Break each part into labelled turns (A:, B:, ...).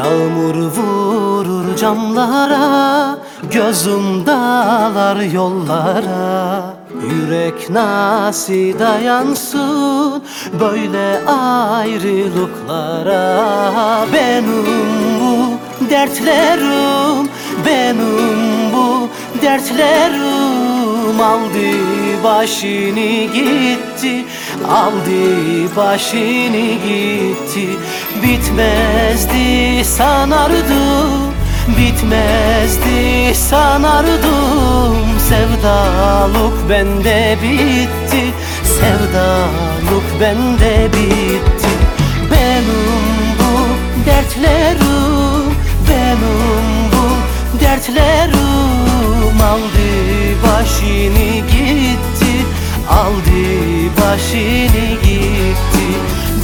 A: Yağmur vurur camlara Gözüm dağlar yollara. Yürek nasıl dayansın Böyle ayrılıklara. Benim bu dertlerim Benim bu dertlerim Aldı başını gitti. Aldı başını gitti. Bitmezdi sanardım Bitmezdi sanardım Sevdalık bende bitti Sevdalık bende bitti. Benim bu dertlerim Benim bu dertlerim başını gitti Aldı başını gitti.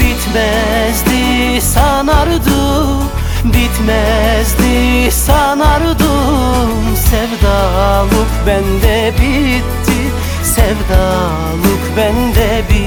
A: Bitmezdi sanardım Bitmezdi sanardım Sevdalık bende bitti Sevdalık bende bitti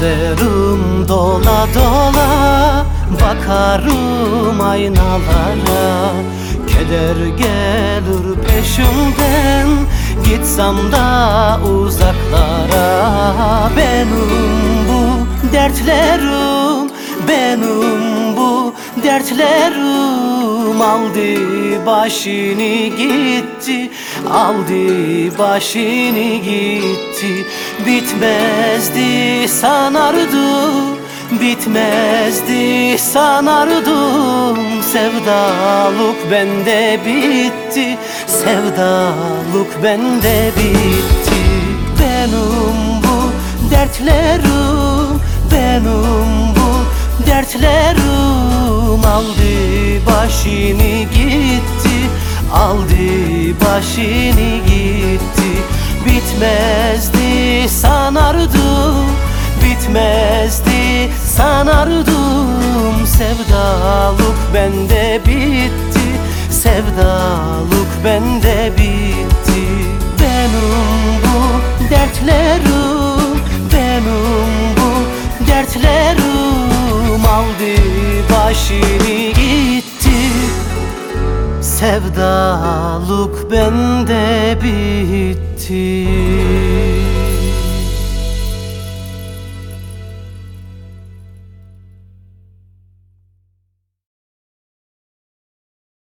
A: Gözlerim dola dola Bakarım aynalara. Keder gelir peşimden Gitsem da uzaklara. Benim bu dertlerim Benim bu dertlerim Aldı başını gitti Aldı başını gitti. Bitmezdi sanardım Bitmezdi sanardım Sevdalık bende bitti Sevdalık bende bitti. Benim bu dertlerim Benim bu dertlerim. Aldı başını gitti Aldı başını gitti. Bitmezdi sanardım Bitmezdi sanardım. Sevdalık bende bitti Sevdalık bende bitti. Benim bu dertlerim Benim bu dertlerim. Aldı başını Sevdalık bende bitti.